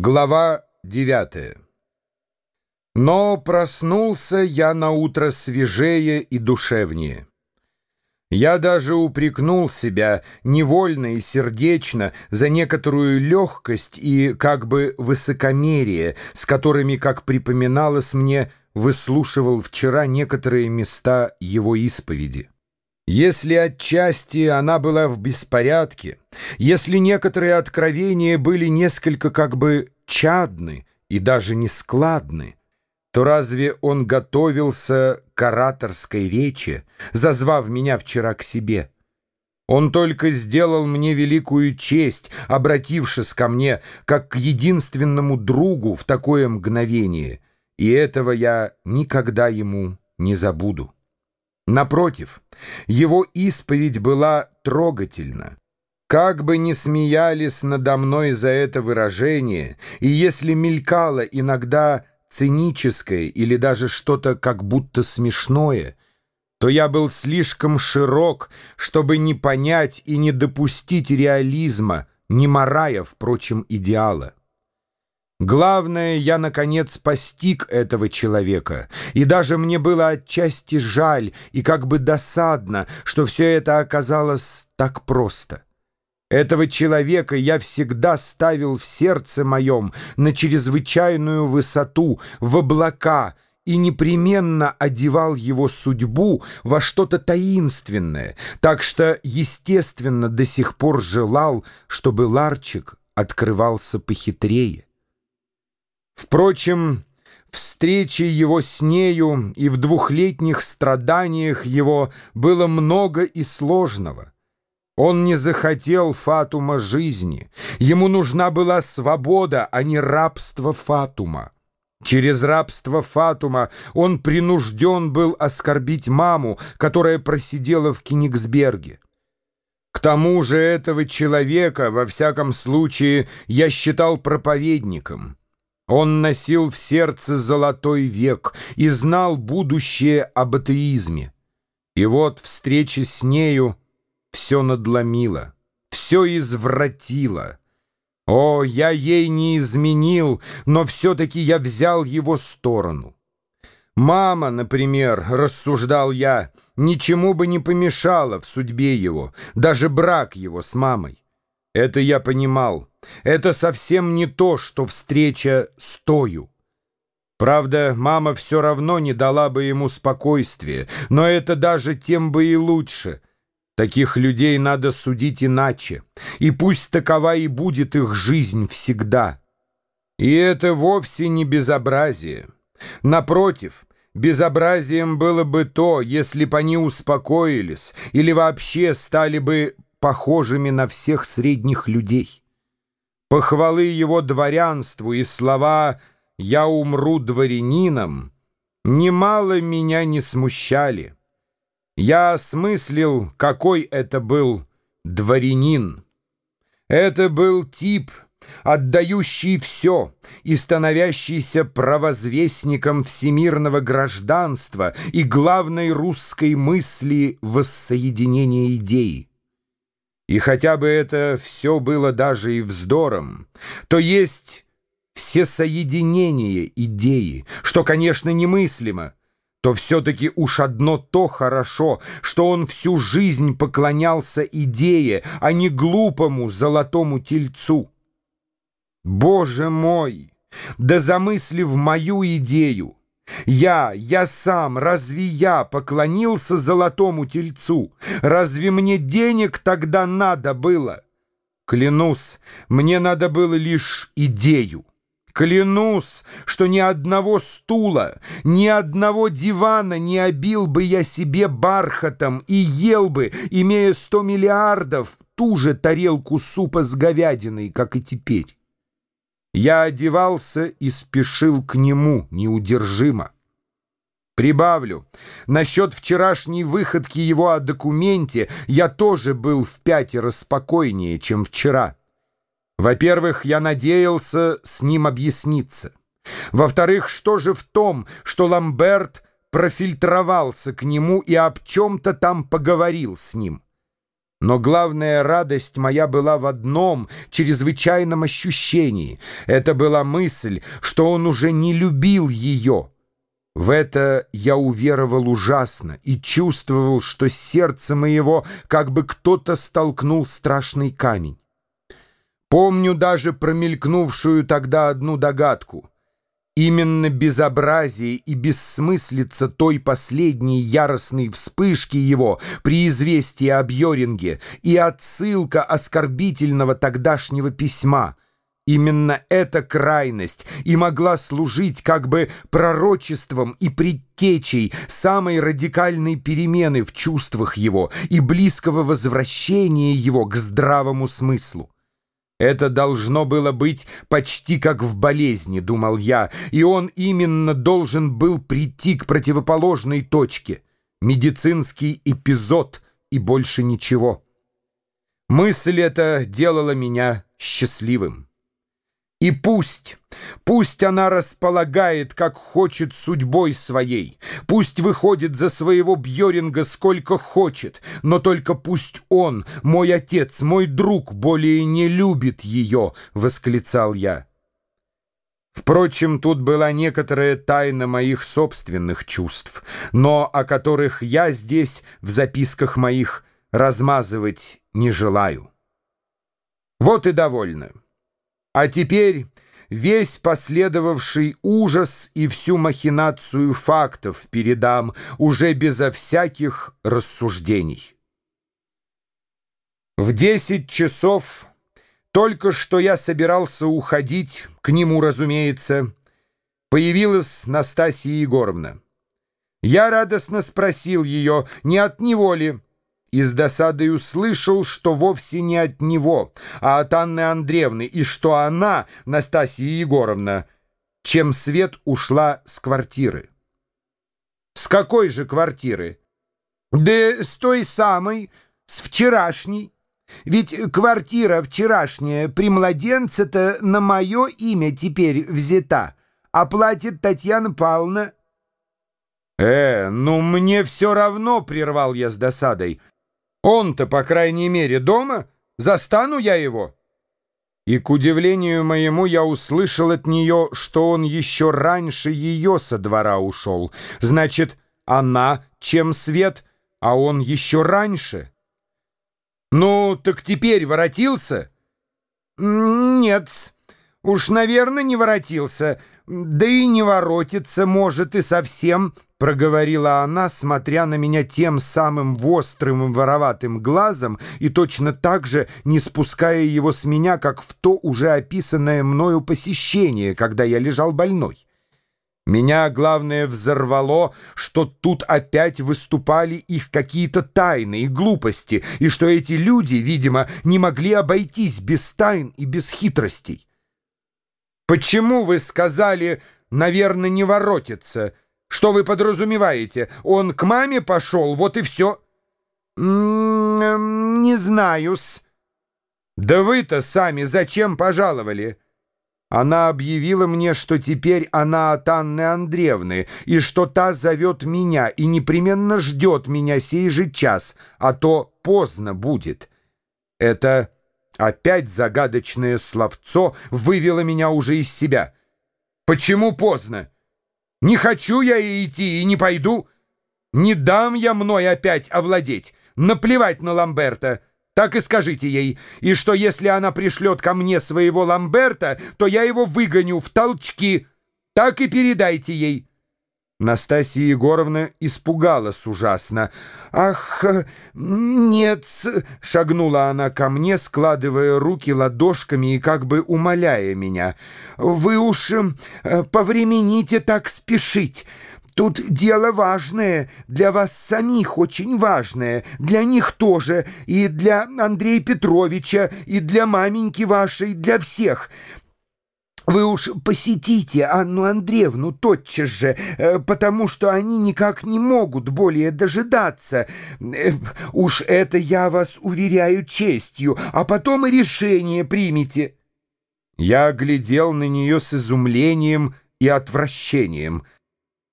Глава девятая Но проснулся я на утро свежее и душевнее. Я даже упрекнул себя невольно и сердечно за некоторую легкость и как бы высокомерие, с которыми, как припоминалось мне, выслушивал вчера некоторые места его исповеди. Если отчасти она была в беспорядке, если некоторые откровения были несколько как бы чадны и даже нескладны, то разве он готовился к ораторской речи, зазвав меня вчера к себе? Он только сделал мне великую честь, обратившись ко мне, как к единственному другу в такое мгновение, и этого я никогда ему не забуду. Напротив, его исповедь была трогательна. Как бы ни смеялись надо мной за это выражение, и если мелькало иногда циническое или даже что-то как будто смешное, то я был слишком широк, чтобы не понять и не допустить реализма, не морая, впрочем, идеала. Главное, я, наконец, постиг этого человека, и даже мне было отчасти жаль и как бы досадно, что все это оказалось так просто. Этого человека я всегда ставил в сердце моем на чрезвычайную высоту, в облака, и непременно одевал его судьбу во что-то таинственное, так что, естественно, до сих пор желал, чтобы Ларчик открывался похитрее. Впрочем, встречи его с нею и в двухлетних страданиях его было много и сложного. Он не захотел Фатума жизни. Ему нужна была свобода, а не рабство Фатума. Через рабство Фатума он принужден был оскорбить маму, которая просидела в Кенигсберге. К тому же этого человека, во всяком случае, я считал проповедником. Он носил в сердце золотой век и знал будущее об атеизме. И вот встреча с нею все надломила, все извратила. О, я ей не изменил, но все-таки я взял его сторону. Мама, например, рассуждал я, ничему бы не помешала в судьбе его, даже брак его с мамой. Это я понимал. Это совсем не то, что встреча с тою. Правда, мама все равно не дала бы ему спокойствия, но это даже тем бы и лучше. Таких людей надо судить иначе, и пусть такова и будет их жизнь всегда. И это вовсе не безобразие. Напротив, безобразием было бы то, если бы они успокоились или вообще стали бы похожими на всех средних людей. Похвалы его дворянству и слова «я умру дворянином» немало меня не смущали. Я осмыслил, какой это был дворянин. Это был тип, отдающий все и становящийся провозвестником всемирного гражданства и главной русской мысли воссоединения идеи. И хотя бы это все было даже и вздором, то есть всесоединение идеи, что, конечно, немыслимо, то все-таки уж одно то хорошо, что он всю жизнь поклонялся идее, а не глупому золотому тельцу. Боже мой! Да замыслив мою идею, я, я сам, разве я поклонился золотому тельцу? Разве мне денег тогда надо было? Клянусь, мне надо было лишь идею. Клянусь, что ни одного стула, ни одного дивана не обил бы я себе бархатом и ел бы, имея сто миллиардов, ту же тарелку супа с говядиной, как и теперь. Я одевался и спешил к нему неудержимо. Прибавлю, насчет вчерашней выходки его о документе я тоже был в пятеро спокойнее, чем вчера. Во-первых, я надеялся с ним объясниться. Во-вторых, что же в том, что Ламберт профильтровался к нему и об чем-то там поговорил с ним? Но главная радость моя была в одном чрезвычайном ощущении. Это была мысль, что он уже не любил ее. В это я уверовал ужасно и чувствовал, что сердце моего как бы кто-то столкнул страшный камень. Помню даже промелькнувшую тогда одну догадку — Именно безобразие и бессмыслица той последней яростной вспышки его при известии о Бьоринге и отсылка оскорбительного тогдашнего письма — Именно эта крайность и могла служить как бы пророчеством и предтечей самой радикальной перемены в чувствах его и близкого возвращения его к здравому смыслу. Это должно было быть почти как в болезни, думал я, и он именно должен был прийти к противоположной точке. Медицинский эпизод и больше ничего. Мысль эта делала меня счастливым. И пусть, пусть она располагает, как хочет судьбой своей, пусть выходит за своего Бьоринга сколько хочет, но только пусть он, мой отец, мой друг, более не любит ее, — восклицал я. Впрочем, тут была некоторая тайна моих собственных чувств, но о которых я здесь в записках моих размазывать не желаю. Вот и довольно. А теперь весь последовавший ужас и всю махинацию фактов передам уже безо всяких рассуждений. В десять часов, только что я собирался уходить, к нему, разумеется, появилась Настасья Егоровна. Я радостно спросил ее, не от него ли, и с досадой услышал, что вовсе не от него, а от Анны Андреевны, и что она, Настасья Егоровна, чем свет ушла с квартиры. С какой же квартиры? Да с той самой, с вчерашней. Ведь квартира вчерашняя при младенце-то на мое имя теперь взята, а платит Татьяна Павловна. «Э, ну мне все равно», — прервал я с досадой. Он-то, по крайней мере, дома? Застану я его?» И, к удивлению моему, я услышал от нее, что он еще раньше ее со двора ушел. Значит, она, чем свет, а он еще раньше. «Ну, так теперь воротился?» «Нет, уж, наверное, не воротился, да и не воротится, может, и совсем». — проговорила она, смотря на меня тем самым острым вороватым глазом и точно так же не спуская его с меня, как в то уже описанное мною посещение, когда я лежал больной. Меня, главное, взорвало, что тут опять выступали их какие-то тайны и глупости, и что эти люди, видимо, не могли обойтись без тайн и без хитростей. «Почему вы сказали, наверное, не воротится?» Что вы подразумеваете? Он к маме пошел, вот и все. М-м, не знаю-с. Да вы-то сами зачем пожаловали? Она объявила мне, что теперь она от Анны Андреевны, и что та зовет меня и непременно ждет меня сей же час, а то поздно будет. Это опять загадочное словцо вывело меня уже из себя. Почему поздно? Не хочу я и идти, и не пойду. Не дам я мной опять овладеть. Наплевать на Ламберта. Так и скажите ей. И что если она пришлет ко мне своего Ламберта, то я его выгоню в толчки. Так и передайте ей. Настасья Егоровна испугалась ужасно. «Ах, нет!» — шагнула она ко мне, складывая руки ладошками и как бы умоляя меня. «Вы уж э, повремените так спешить. Тут дело важное, для вас самих очень важное, для них тоже, и для Андрея Петровича, и для маменьки вашей, для всех». Вы уж посетите Анну Андреевну тотчас же, э, потому что они никак не могут более дожидаться. Э, уж это я вас уверяю честью, а потом и решение примите». Я глядел на нее с изумлением и отвращением —